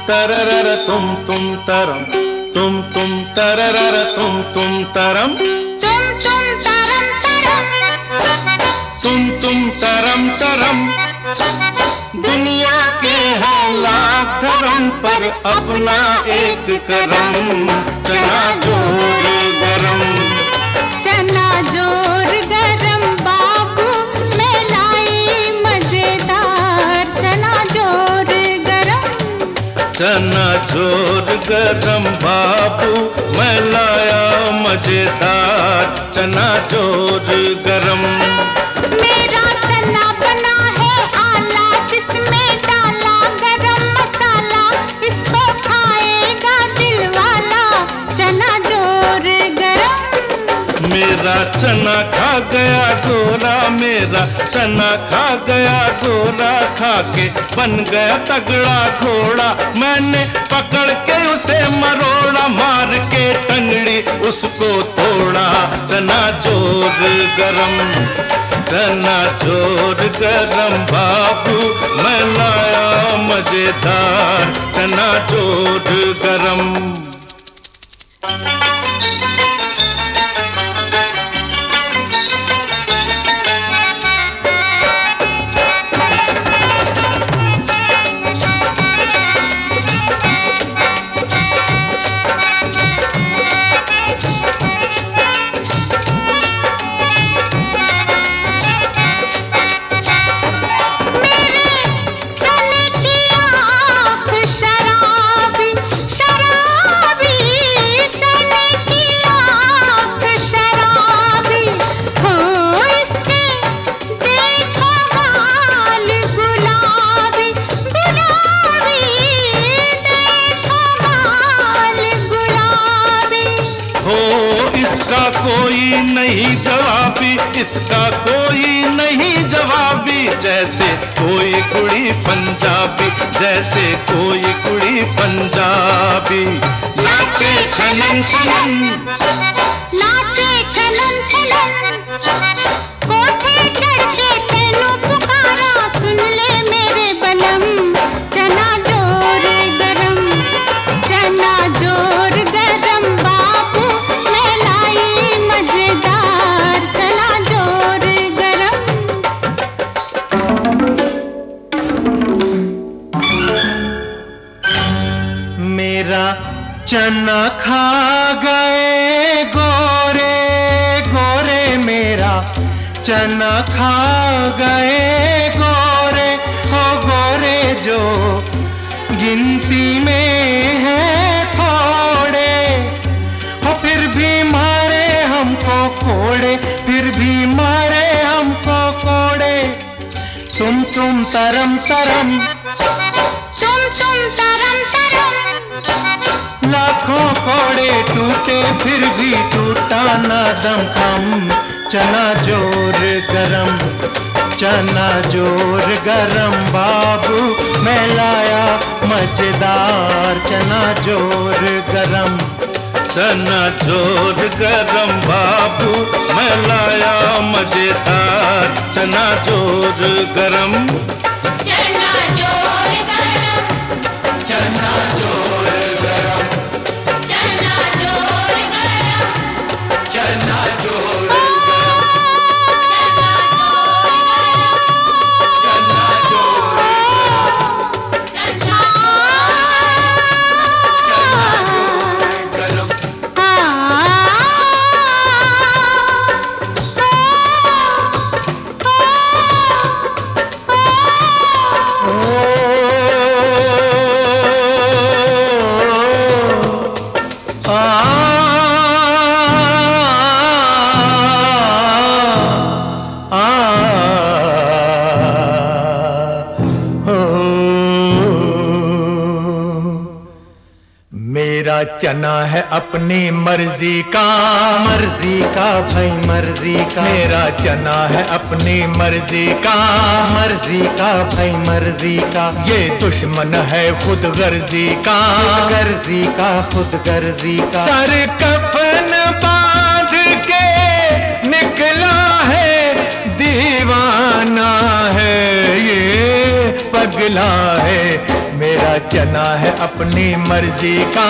तररर तुम तुम तरम। तुम तुम तररर तुम तुम तरम। तुम तुम तरम तरम। तुम तुम तरम तरम। दुनिया के है लाख धर्म पर अपना एक करम। चना चना ज़ोर गरम बाबू मैं लाया मज़ेदार चना ज़ोर गरम। मेरा चना बना है आला जिसमें डाला गरम मसाला इसको खाएगा दिल वाला चना ज़ोर गरम। मेरा चना खा गया गोरा। मेरा चना खा गया, गोरा खा के बन गया तगड़ा घोड़ा। मैंने पकड़ के उसे मरोड़ा, मार के टंगड़ी उसको तोड़ा। चना ज़ोर गरम, चना ज़ोर गरम बाबू, मैं लाया मज़ेदार। चना ज़ोर गरम। इसका कोई नहीं जवाबी, इसका कोई नहीं जवाबी। जैसे कोई कुड़ी पंजाबी, जैसे कोई कुड़ी पंजाबी। नाचे चलन चलन नाचे छलन छलन कोठे मेरा चना खा गए, गोरे गोरे मेरा। चना खा गए, गोरे हो गोरे जो गिनती में है थोड़े। हो फिर भी मारे हमको कोड़े, फिर भी मारे हमको कोड़े। तुम तुम, तरम तरम। फिर भी टूटा ना दम खम चना ज़ोर गरम, चना ज़ोर गरम। बाबू, मैं लाया मज़ेदार चना ज़ोर गरम। चना ज़ोर गरम, बाबू, मैं लाया मज़ेदार चना ज़ोर गरम। चना है अपनी मर्ज़ी का। मर्ज़ी का भाई मर्ज़ी का। मेरा चना है अपनी मर्ज़ी का। मर्ज़ी का भाई मर्ज़ी का। ये दुश्मन है खुद गर्जी का। गर्जी का खुद गर्जी का। सर कफन बाँध के निकला है दीवाना है ये पगला है। मेरा चना है अपनी मर्ज़ी का?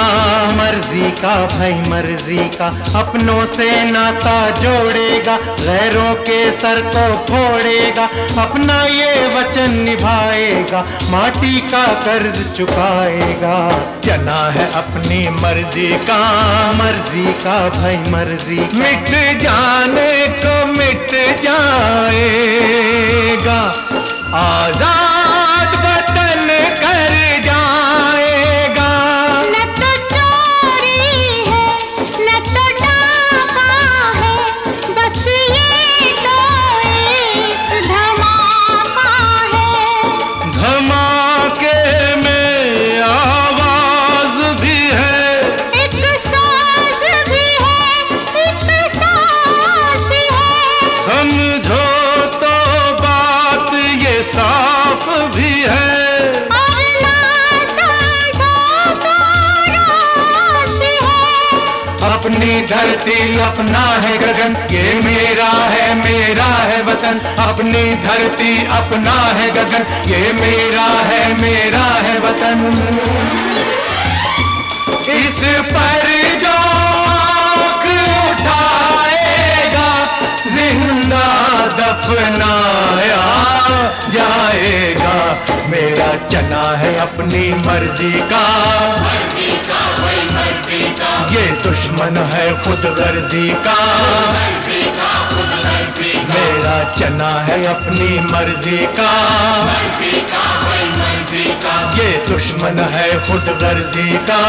मर्ज़ी का भाई, मर्ज़ी का। अपनों से नाता जोड़ेगा, गैरों के सर को फोड़ेगा, अपना ये वचन निभाएगा, माटी का कर्ज चुकाएगा। चना है अपनी मर्ज़ी का? मर्ज़ी का भाई, मर्ज़ी। मिट जाने को मिट जाएगा। आज़ाद धरती अपना है गगन, ये मेरा है मेरा है वतन अपनी धरती अपना है गगन, ये मेरा है मेरा है वतन इस पर जो उठाएगा, ज़िंदा जाएगा मेरा चना है अपनी मर्ज़ी का। मर्ज़ी का, मर्ज़ी का। ये दुश्मन है खुद गर्जी का। मेरा चना है अपनी मर्ज़ी का। ये दुश्मन है खुद गर्जी का।